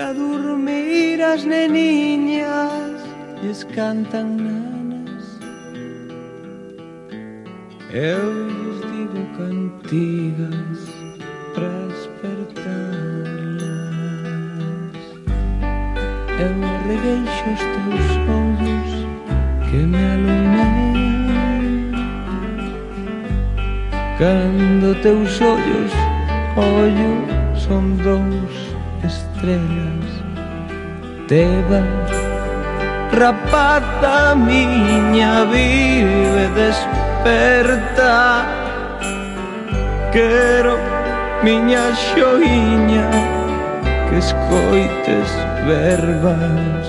para dormir as neniñas lles cantan nanas. Eu lles digo cantigas para despertarlas. Eu arregueixo os teus ollos que me alumean cando teus ollos ollo son dous estrelas Te vas miña vive desperta. Quero miña xoiña que escoites verbas.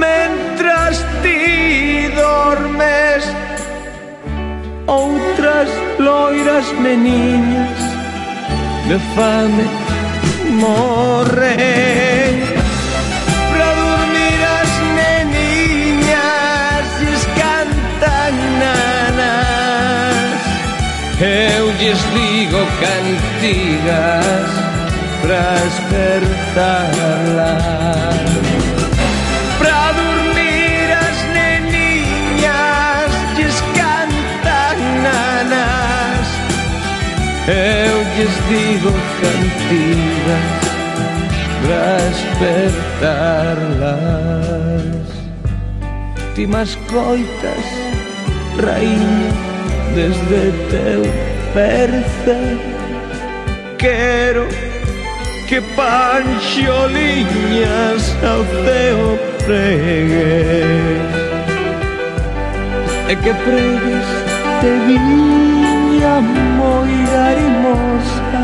Mentras ti dormes Outras loiras meniñas de fame morren Pra dormir as neniñas lles cantan nanas. Eu lles digo cantigas pra despertarlas Eu lles digo cantigas para despertarlas Ti mas coitas, raíña, desde teu perce. Quero que Pancho Liñas ao teu pregues E que pregues te vinho mi amor. Garimosa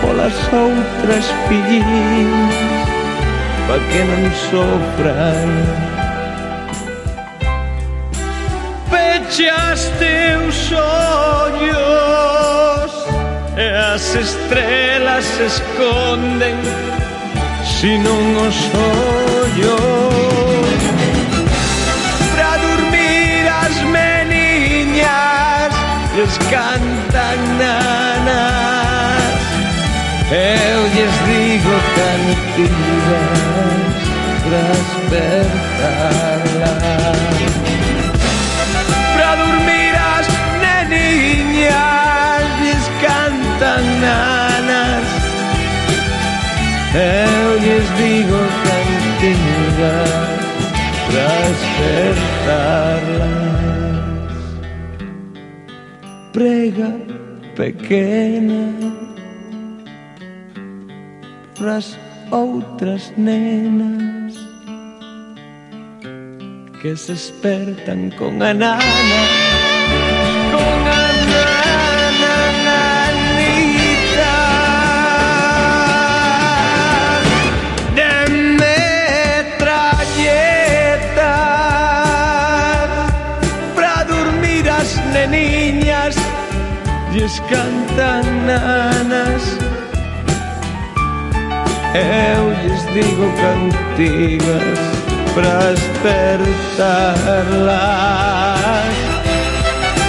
Polas outras fillinhas Pa que non sofran Pechaste os ollos E as estrelas se esconden Si non os ollos ellos cantan nanas, digo cantigas tras despertarla. Pra dormirás de niñas, ellos cantan nanas, digo cantigas tras despertarla. Prega pequena Pras outras nenas que se espertan con a nana lles cantan nanas. Eu lles digo cantigas para despertarlas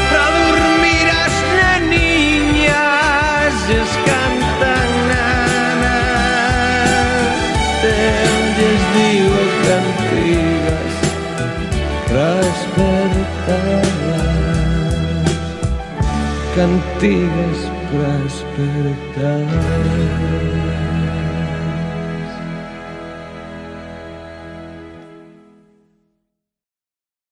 Para dormir as naniñas lles cantigas para despertar.